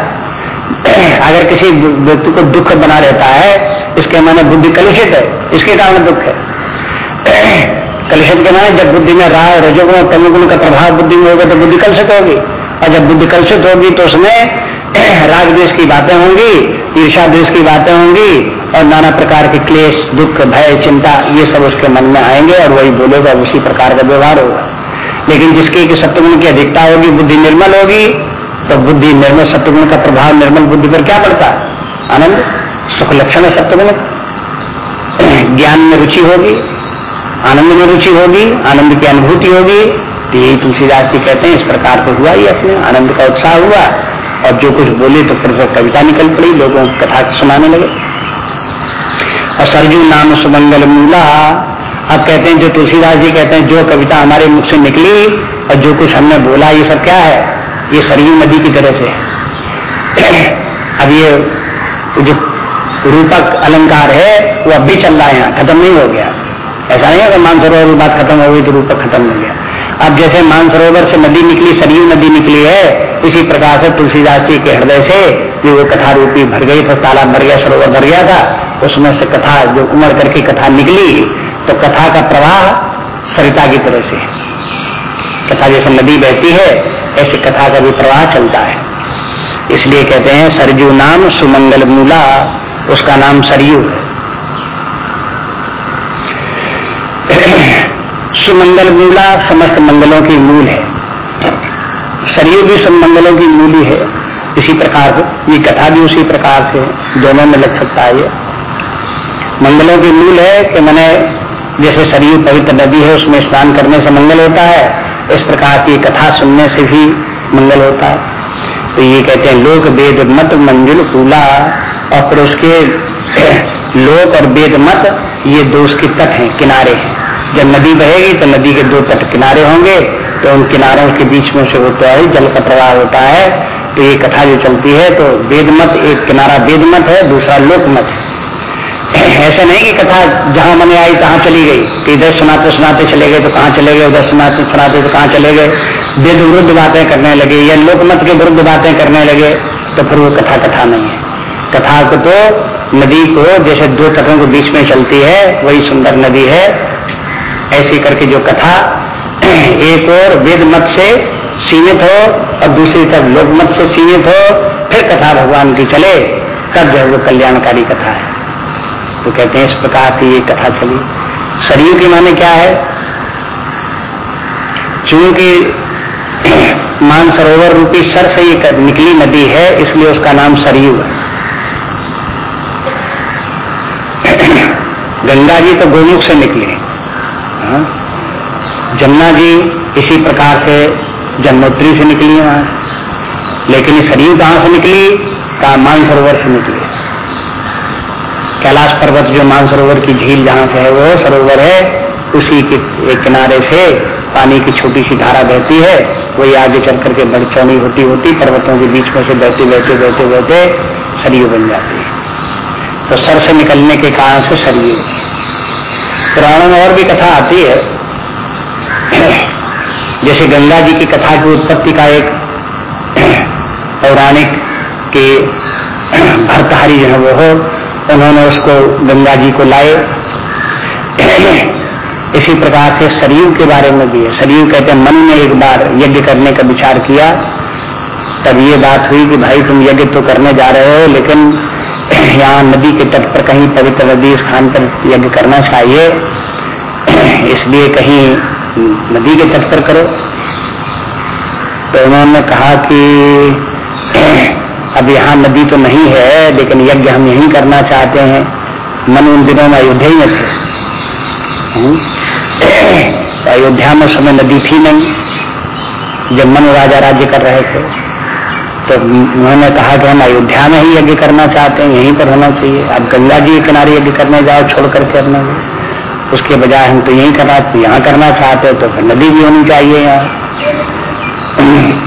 अगर किसी व्यक्ति को दुख बना रहता है, इसके माने बुद्धि कलुषित है, इसके कारण दुख है। कलुषित के माने जब बुद्धि में राह रजोगुण तमुगुण का प्रभाव बुद्धि में होगा तो बुद्धि कलुषित होगी। और जब बुद्धि कलुषित होगी तो उसमें राग देश की बातें होंगी ईर्षा देश की बातें होंगी, और नाना प्रकार के क्लेश, दुख, भय, चिंता, ये सब उसके मन में आएँगे, और वही बोलेगा, उसी प्रकार का व्यवहार होगा। लेकिन जिसकी कि सत्वगुण की अधिकता होगी, बुद्धि निर्मल होगी तो बुद्धि निर्मल सत्वगुण का प्रभाव, निर्मल बुद्धि पर क्या पड़ता? है आनंद? सुख लक्षण है सत्वगुण ज्ञान में रुचि होगी आनंद में रुचि होगी, आनंद की अनुभूति होगी तो यही तुलसीदास जी कहते हैं, इस प्रकार से हुआ ही अपने आनंद का उत्साह हुआ, और जो कुछ बोले तो फिर कविता निकल पड़ी, लोगों को कथा सुनाने लगे। और सरजू नाम सुमंगल मूला, अब कहते हैं, जो तुलसीदास जी कहते हैं, जो कविता हमारे मुख से निकली, और जो कुछ हमने बोला, ये सब क्या है? ये सरयू नदी की तरह से है। अब ये जो रूपक अलंकार है, वो अब भी चल रहा है यहाँ, खत्म नहीं हो गया। ऐसा नहीं है मानसरोवर की बात खत्म हो गई तो रूपक खत्म हो गया। अब जैसे मानसरोवर से नदी निकली, सरयू नदी निकली है इसी प्रकार से तुलसीदास जी के हृदय से जो वो कथा रूपी भर गई तो तालाब भर गया, सरोवर भर गया था। उसमें से कथा, जो उमड़ करके कथा निकली तो कथा का प्रवाह सरिता की तरह से कथा जैसे नदी बहती है, ऐसे कथा का भी प्रवाह चलता है। इसलिए कहते हैं सरजू नाम सुमंगल मूला, उसका नाम सरयू है। सुमंगल मूला समस्त मंगलों की मूल है। सरयू भी सब मंगलों की मूली है इसी प्रकार से, ये कथा भी उसी प्रकार से दोनों में लग सकता है ये। मंगलों की मूल है कि मैंने जैसे सरयू पवित्र नदी है, उसमें स्नान करने से मंगल होता है, इस प्रकार की कथा सुनने से भी मंगल होता है। तो ये कहते हैं, लोक वेद मत मंजुल फूला और फिर उसके लोक और वेद मत, ये दो उसके तट हैं, किनारे हैं। जब नदी बहेगी तो नदी के दो तट किनारे होंगे तो उन किनारों के बीच में से होता है जल का प्रवाह होता है। तो ये कथा जो चलती है तो वेद मत एक किनारा वेद मत है, दूसरा लोक मत है। ऐसा नहीं कि कथा जहाँ मने आई, तहां चली गई। कि इधर सुनाते सुनाते चले गए तो कहाँ चले गए, उधर सुनाते सुनाते तो कहाँ चले गए। वेद विरुद्ध बातें करने लगे, या लोकमत के विरुद्ध बातें करने लगे तो फिर वो कथा कथा नहीं है। कथा को तो नदी को, जैसे दो तटों के बीच में चलती है, वही सुंदर नदी है। ऐसी करके जो कथा एक और वेद मत से सीमित हो और दूसरी तरफ़ लोकमत से सीमित हो, फिर कथा भगवान की चले। तब जो है वो कल्याणकारी कथा है। तो कहते हैं इस प्रकार से ये कथा चली। सरयू की माने क्या है? चूँकि मानसरोवर रूपी सर से ये निकली नदी है, इसलिए उसका नाम सरयू है गंगा जी तो गोमुख से निकले? जमुना जी इसी प्रकार से जन्मोत्री से निकली वहाँ से। लेकिन ये सरयू कहाँ से निकली का मानसरोवर से निकली। कैलाश पर्वत जो मानसरोवर की झील जहाँ से है, वो सरोवर है। उसी के एक किनारे से पानी की छोटी सी धारा बहती है। वही आगे चल करके बड़ी चौड़ी होती होती पर्वतों के बीच में से बहते बहते बहते बहते सरयू बन जाती है। तो सर से निकलने के कारण से सरयू। पुराणों में और भी कथा आती है। जैसे गंगा जी की कथा की उत्पत्ति का एक पौराणिक के भरतहारी जो है वो हो, उन्होंने उसको गंगा जी को लाए। इसी प्रकार से सरयू के बारे में भी है। सरयू कहते मन ने एक बार यज्ञ करने का विचार किया। तब ये बात हुई कि भाई तुम यज्ञ तो करने जा रहे हो, लेकिन यहाँ नदी के तट पर कहीं पवित्र नदी स्थान पर यज्ञ करना चाहिए। इसलिए कहीं नदी के तट पर करो। तो उन्होंने कहा कि अब यहाँ नदी तो नहीं है, लेकिन यज्ञ हम यहीं करना चाहते हैं। मन उन दिनों में अयोध्या ही में थे। हम्म। तो अयोध्या में समय नदी थी नहीं, जब मन राजा राज्य कर रहे थे। तो उन्होंने कहा कि हम अयोध्या में ही यज्ञ करना चाहते हैं, यहीं पर होना चाहिए। अब गंगा जी के किनारे यज्ञ करने जाओ, छोड़ करके अपने। उसके बजाय हम तो यहीं करना, यहाँ करना चाहते हो तो फिर नदी भी होनी चाहिए यहाँ।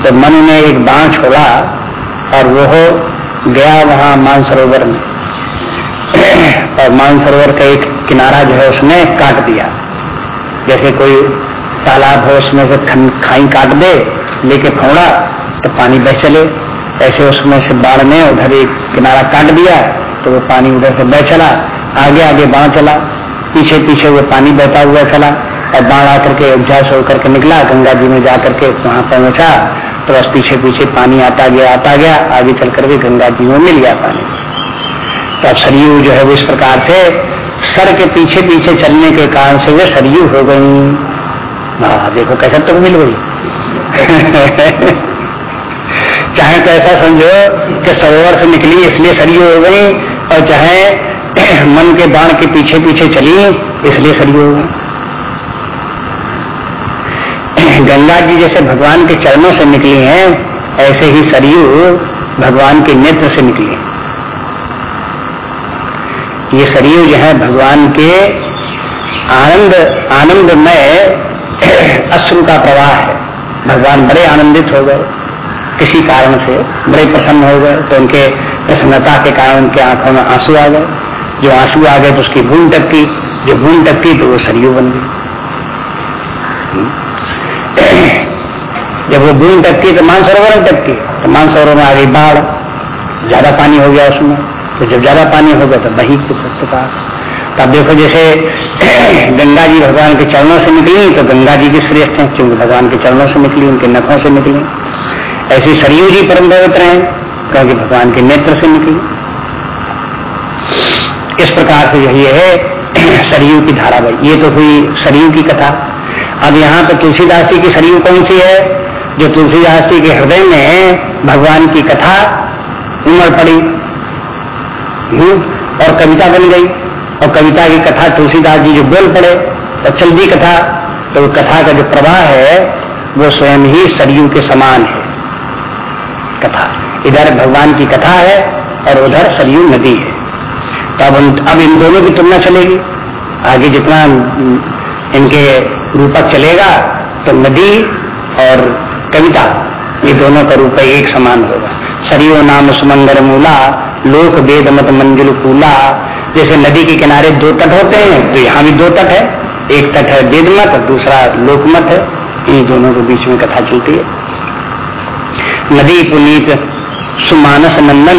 तो मन ने एक बाण छोड़ा और वो गया वहाँ मानसरोवर में। और मानसरोवर का एक किनारा जो है उसने काट दिया। जैसे कोई तालाब हो, उसमें से खाई काट दे, लेके फोड़ा तो पानी बह चले। ऐसे उसमें से बाढ़ ने उधर एक किनारा काट दिया तो वो पानी उधर से बह चला। आगे आगे बाढ़ चला। पीछे पीछे वो पानी बहता हुआ चला। और बाढ़ आकर के अयोध्या से होकर के निकला, गंगा जी में जाकर के वहाँ पहुँचा। तो बस पीछे पीछे पानी आता गया आता गया। आगे चल करके गंगा जी में मिल गया पानी। तो अब सरयू जो है वो इस प्रकार से सर के पीछे पीछे चलने के कारण से वे सरयू हो गई। देखो कैसे तो मिल गई। चाहे तो ऐसा समझो कि सरोवर से निकली, इसलिए सरयू हो गई और चाहे मन के बाण के पीछे पीछे चली इसलिए सरयू हो। गई गंगा जी जैसे भगवान के चरणों से निकली हैं, ऐसे ही सरयू भगवान के नेत्र से निकली ये सरयू जो है, भगवान के आनंद, आनंदमय अश्रु का प्रवाह है। भगवान बड़े आनंदित हो गए, किसी कारण से बड़े प्रसन्न हो गए तो उनके प्रसन्नता के कारण उनके आँखों में आँसू आ गए। जो आँसू आ गए तो उसकी भूल टपकी, जो भूल टपकी तो वो सरयू बन गई। जब वो बूंद टपकी तो मानसरोवर में टपकी तो मानसरोवर में आ गई बाढ़, ज़्यादा पानी हो गया उसमें। तो जब ज़्यादा पानी हो गया तो बही प्रकार तब देखो जैसे गंगा जी भगवान के चरणों से निकली तो गंगा जी की श्रेष्ठ है, क्योंकि भगवान के चरणों से निकली, उनके नखों से निकली। ऐसी सरयू जी परम पवित्र है, क्योंकि भगवान के नेत्र से निकली। इस प्रकार से यही है सरयू की धारा भाई ये तो हुई सरयू की कथा। अब यहाँ पे तुलसीदास जी की सरयू कौन सी है? जो तुलसीदास जी के हृदय में भगवान की कथा उमड़ पड़ी। हम्म, और कविता बन गई। और कविता की कथा तुलसीदास जी जो बोल पड़े और चल दी कथा तो कथा का जो प्रवाह है वो स्वयं ही सरयू के समान है। कथा। इधर भगवान की कथा है और उधर सरयू नदी है। तो अब इन दोनों की तुलना चलेगी। आगे जितना इनके रूपक चलेगा तो नदी और कविता, ये दोनों का रूप एक समान होगा। शरीर नाम सुमंदर मूला, लोक वेद मत मंजिल कूला जैसे नदी के किनारे दो तट होते हैं तो यहाँ भी दो तट है। एक तट है वेद मत, दूसरा लोकमत है। इन दोनों के बीच में कथा चलती है। नदी पुनीत सुमानस नंदन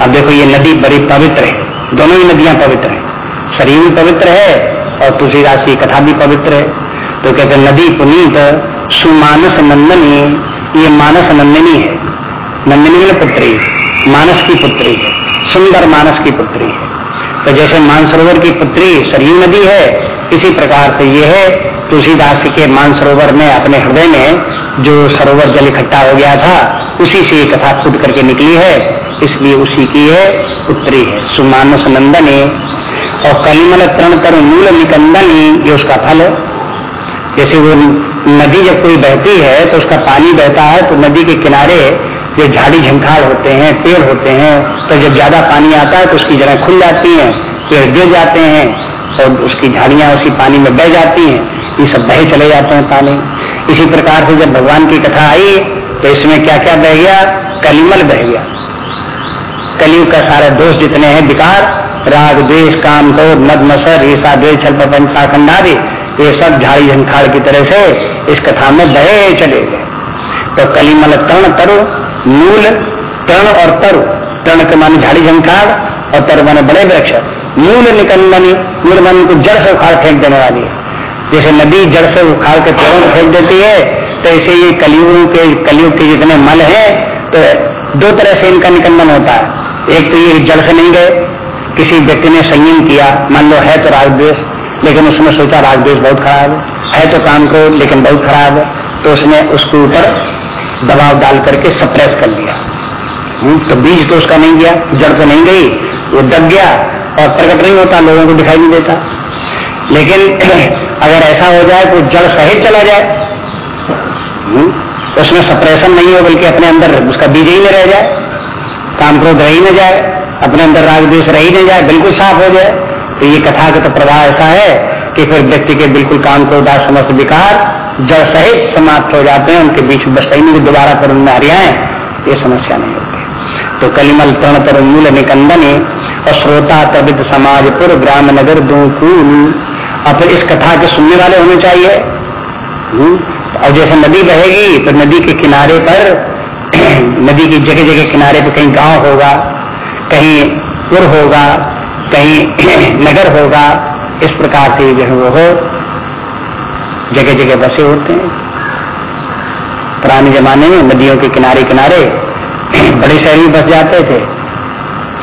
अब देखो ये नदी बड़ी पवित्र है। दोनों ही नदियाँ पवित्र हैं। शरीर भी पवित्र है और तुलसीदास की कथा भी पवित्र है। तो कहते नदी पुनीत, सुमानस नंदनी, ये मानस नंदिनी है। नंदिनी में पुत्री, मानस की पुत्री है। सुंदर मानस की पुत्री है। तो जैसे मानसरोवर की पुत्री सरयू नदी है, इसी प्रकार से ये है तुलसीदास के मानसरोवर में, अपने हृदय में जो सरोवर जल इकट्ठा हो गया था, उसी से ये कथा फूट करके निकली है। इसलिए उसी की है, पुत्री है। सुमानस नंदनी और कलिमल तरण कर मूल निकंदनी, ये उसका फल है। जैसे वो नदी जब कोई बहती है तो उसका पानी बहता है तो नदी के किनारे जो झाड़ी झंखाड़ होते हैं, पेड़ होते हैं। तो जब ज़्यादा पानी आता है तो उसकी जगह खुल जाती हैं, पेड़ गिर जाते हैं, और उसकी झाड़ियाँ उसी पानी में बह जाती हैं। ये सब बहे चले जाते हैं पानी। इसी प्रकार से जब भगवान की कथा आई तो इसमें क्या क्या बह गया? कलिमल बह गया। कलयुग का सारा दोष जितने हैं, विकार, राग, द्वेष, काम, क्रोध मद मसर ईसा द्वेष, छल प्रपंच आदि, ये सब झाड़ी, झंखाड़ की तरह से इस कथा में बहे चले गए। तो कलिमल तरण तरु, मूल तरण और तरु। तरण के माने झाड़ी, झंखाड़ और तर माने बड़े वृक्ष। मूल निकंदनी मूल मन को जड़ से उखाड़ फेंक देने वाली है। जैसे नदी जड़ से उखाड़ के में फेंक देती है तो ऐसे ये कलियुग के कलियुग के जितने मल है तो दो तरह से इनका निकंदन होता है। एक तो ये जड़ से नहीं गए किसी व्यक्ति ने संयम किया मान लो है तो राजद्वेश लेकिन उसने सोचा राजद्वेश बहुत खराब है। है तो काम को लेकिन बहुत खराब है। तो उसने उसके ऊपर दबाव डाल करके सप्रेस कर लिया। हम्म, तो बीज तो उसका नहीं गया जड़ तो नहीं गई वो दब गया और प्रकट नहीं होता लोगों को दिखाई नहीं देता। लेकिन अगर ऐसा हो जाए तो जड़ सहित चला जाए। हम्म, उसमें सप्रेशन नहीं हो बल्कि अपने अंदर उसका बीज ही में रह जाए। काम क्रोध रह न जाए अपने अंदर राग देश रह नहीं जाए बिल्कुल साफ़ हो जाए। तो ये कथा का तो प्रभाव ऐसा है कि फिर व्यक्ति के बिल्कुल काम क्रोध समस्त विकार जड़ सहित समाप्त हो जाते हैं उनके बीच में ही नहीं दोबारा पर उनमें हरियाएँ ये समस्या नहीं होती। तो कलिमल तरण तर मूल निकंदन और श्रोता तबित समाजपुर ग्राम नगर दो और फिर इस कथा के सुनने वाले होने चाहिए। हम्म, और जैसे नदी बहेगी तो नदी के किनारे पर नदी की जगह जगह किनारे पर कहीं गाँव होगा, कहीं पुर होगा, कहीं नगर होगा, इस प्रकार से जो है वो हो जगह जगह बसे होते हैं। पुराने जमाने में नदियों के किनारे किनारे बड़े शहर भी बस जाते थे,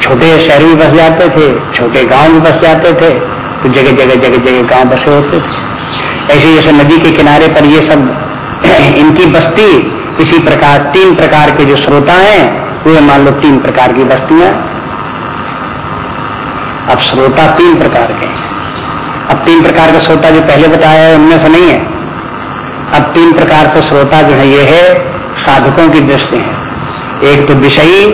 छोटे शहर भी बस जाते थे, छोटे गाँव भी बस जाते थे तो जगह जगह जगह जगह गाँव बसे होते थे। ऐसे जैसे नदी के किनारे पर ये सब इनकी बस्ती इसी प्रकार तीन प्रकार के जो श्रोता हैं, वो मान लो तीन प्रकार की बस्तियाँ अब श्रोता तीन प्रकार के अब तीन प्रकार का श्रोता जो पहले बताया है, उनमें से नहीं है। अब तीन प्रकार से श्रोता जो है, ये है, साधकों की दृष्टि है। एक तो विषयी,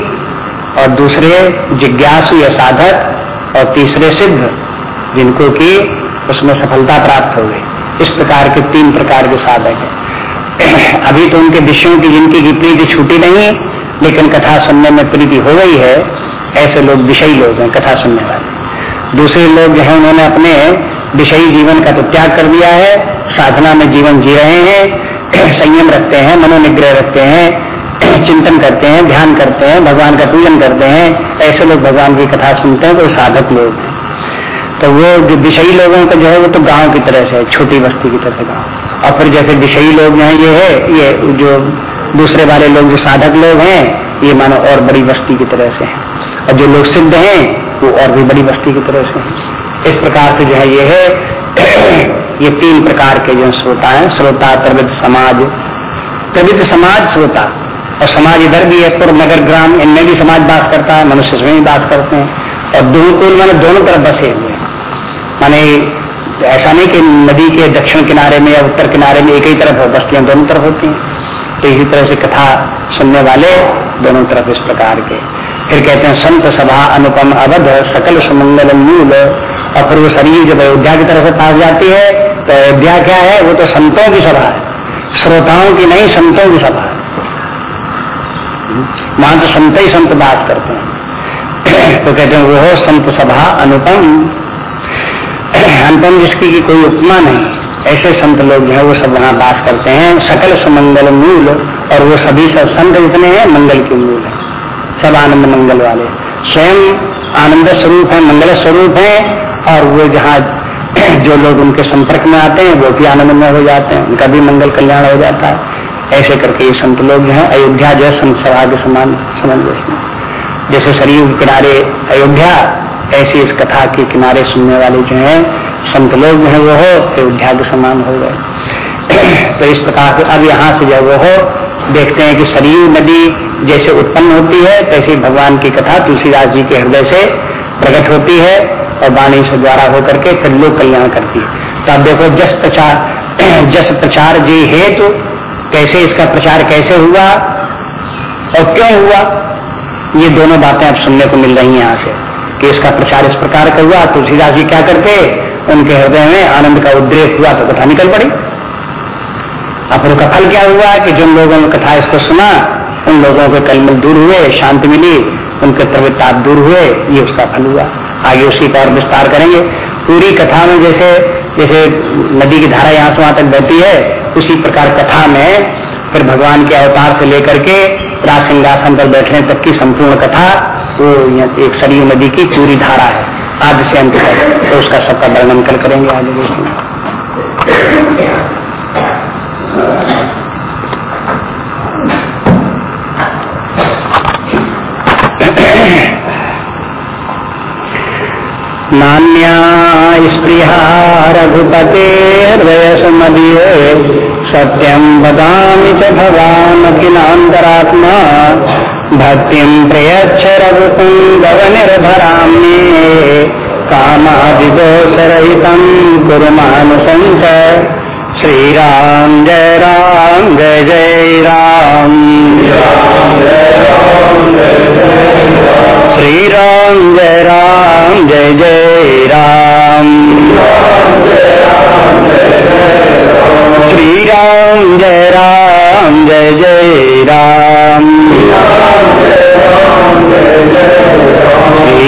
और दूसरे जिज्ञासु या साधक, और तीसरे सिद्ध, जिनको कि उसमें सफलता प्राप्त हो गई। इस प्रकार के तीन प्रकार के साधक है। अभी तो उनके विषयों की जिनकी की प्रीति छूटी नहीं लेकिन कथा सुनने में प्रीति हो गई है, ऐसे लोग विषयी लोग हैं कथा सुनने वाले। दूसरे लोग जो है, उन्होंने अपने विषयी जीवन का तो त्याग कर दिया है, साधना में जीवन जी रहे हैं, संयम रखते हैं, मनोनिग्रह रखते हैं, चिंतन करते हैं, ध्यान करते हैं, भगवान का पूजन करते हैं, ऐसे लोग भगवान की कथा सुनते हैं तो साधक लोग हैं। तो वो जो विषयी लोगों का जो है वो तो गाँव की तरह से छोटी बस्ती की तरह से गाँव। और फिर जैसे विषयी लोग हैं, ये है, ये जो दूसरे वाले लोग, जो साधक लोग हैं, ये मानो और बड़ी बस्ती की तरह से हैं। और जो लोग सिद्ध हैं, वो और भी बड़ी बस्ती की तरह से इस प्रकार से जो है ये है, ये तीन प्रकार के जो श्रोता है, श्रोता प्रविध समाज। प्रविध समाज श्रोता, और समाज इधर भी है, पूर्व नगर ग्राम, इनमें भी समाज बास करता है, मनुष्य भी बास करते हैं। और दोनों को मैंने दोनों तरफ़ बसे हुए माने ऐसा नहीं कि नदी के दक्षिण किनारे में या उत्तर किनारे में एक ही तरफ़ बस्तियाँ दोनों तरफ़ होती हैं। तो इसी तरह से कथा सुनने वाले दोनों तरफ़ इस प्रकार के। फिर कहते हैं, संत सभा अनुपम अवध सकल सुमंगल मूल और फिर वो शरीर जब अयोध्या की तरफ़ से पास जाती है तो अयोध्या क्या है? वो तो संतों की सभा है। श्रोताओं की नहीं, संतों की सभा है। वहाँ तो संत ही संत बास करते हैं। तो कहते हैं, वो संत सभा अनुपम अनुपम जिसकी की कोई उपमा नहीं, ऐसे संत लोग जो है, वो सब वहाँ बास करते हैं। सकल सुमंगल मूल, और वो सभी सब संत जितने हैं, मंगल के मूल है। सब आनंद मंगल वाले। स्वयं आनंद स्वरूप है, मंगल स्वरूप है, और वो जहाँ जो लोग उनके संपर्क में आते हैं, वो भी आनंदमय हो जाते हैं। उनका भी मंगल कल्याण हो जाता है। ऐसे करके ये संत लोग जो है, अयोध्या जो संत सभा के समान समझ जैसे शरीर किनारे अयोध्या ऐसी इस कथा के किनारे सुनने वाले जो हैं, संत लोग जो है, वो हो अयोध्या के समान हो गए। तो इस प्रकार से अब यहाँ से जब वो हो, देखते हैं कि सरयू नदी जैसे उत्पन्न होती है, तैसे भगवान की कथा तुलसीदास जी के हृदय से प्रकट होती है और वाणी से द्वारा होकर के फिर लोग कल्याण करती है। तो आप देखो, जस प्रचार जस प्रचार जी हेतु तो कैसे इसका प्रचार कैसे हुआ और क्यों हुआ, ये दोनों बातें अब सुनने को मिल रही हैं यहाँ से। कि इसका प्रचार इस प्रकार का हुआ तुलसीदास जी क्या करते? उनके हृदय में आनंद का उद्रेक हुआ तो कथा निकल पड़ी। अब का फल क्या हुआ कि जिन लोगों ने कथा इसको सुना, उन लोगों के कलमल दूर हुए, शांति मिली, उनके तबियत दूर हुए, ये उसका फल हुआ। आगे उसी का और विस्तार करेंगे। पूरी कथा में जैसे जैसे नदी की धारा यहाँ से वहाँ तक बहती है, उसी प्रकार कथा में फिर भगवान के अवतार से लेकर के राज पर बैठने तक की संपूर्ण कथा वो एक सरयू नदी की पूरी धारा है। आदि से अंत तक। तो उसका सबका वर्णन कर करेंगे आगे देखेंगे नान्या स्पृहा रघुपते हृदयसमदीये सत्यं वदामि च भवान् किलान्तरात्मा। भक्ति प्रयच्छ रघुपुङ्गव निर्भरा मे कामादिदोषरहितं श्रीराम जय राम, जय जय राम। श्रीराम जय राम, जय जय राम। श्रीराम जय राम, जय जय राम।